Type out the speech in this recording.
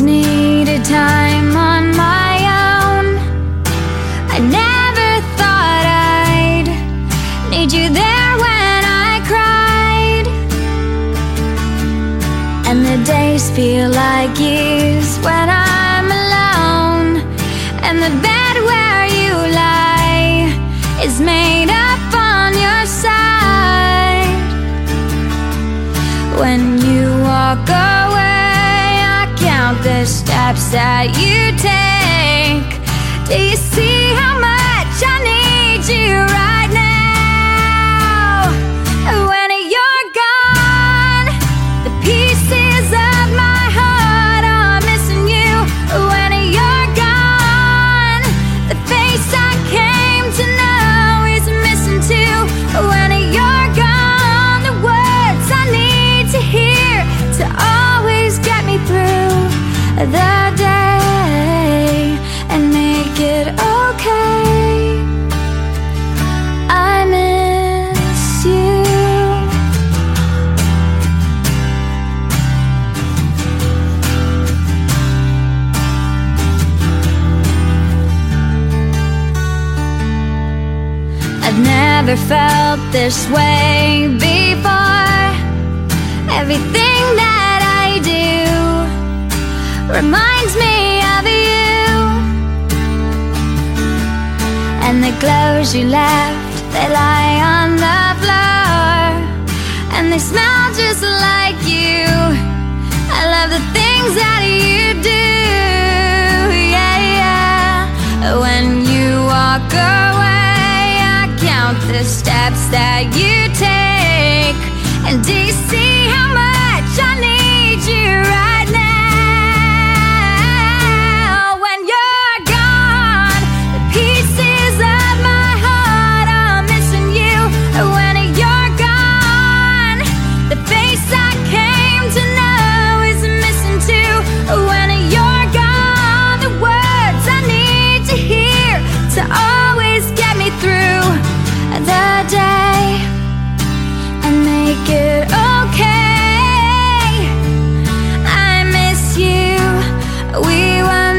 needed time on my own. I never thought I'd need you there when I cried. And the days feel like years when I'm alone. And the the steps that you take. Do you see how much I need the day and make it okay. I miss you. I've never felt this way before. Everything that reminds me of you. And the clothes you left, they lie on the floor. And they smell just like you. I love the things that you do. Yeah, yeah. When you walk away, I count the steps that you take. And do you see how much We were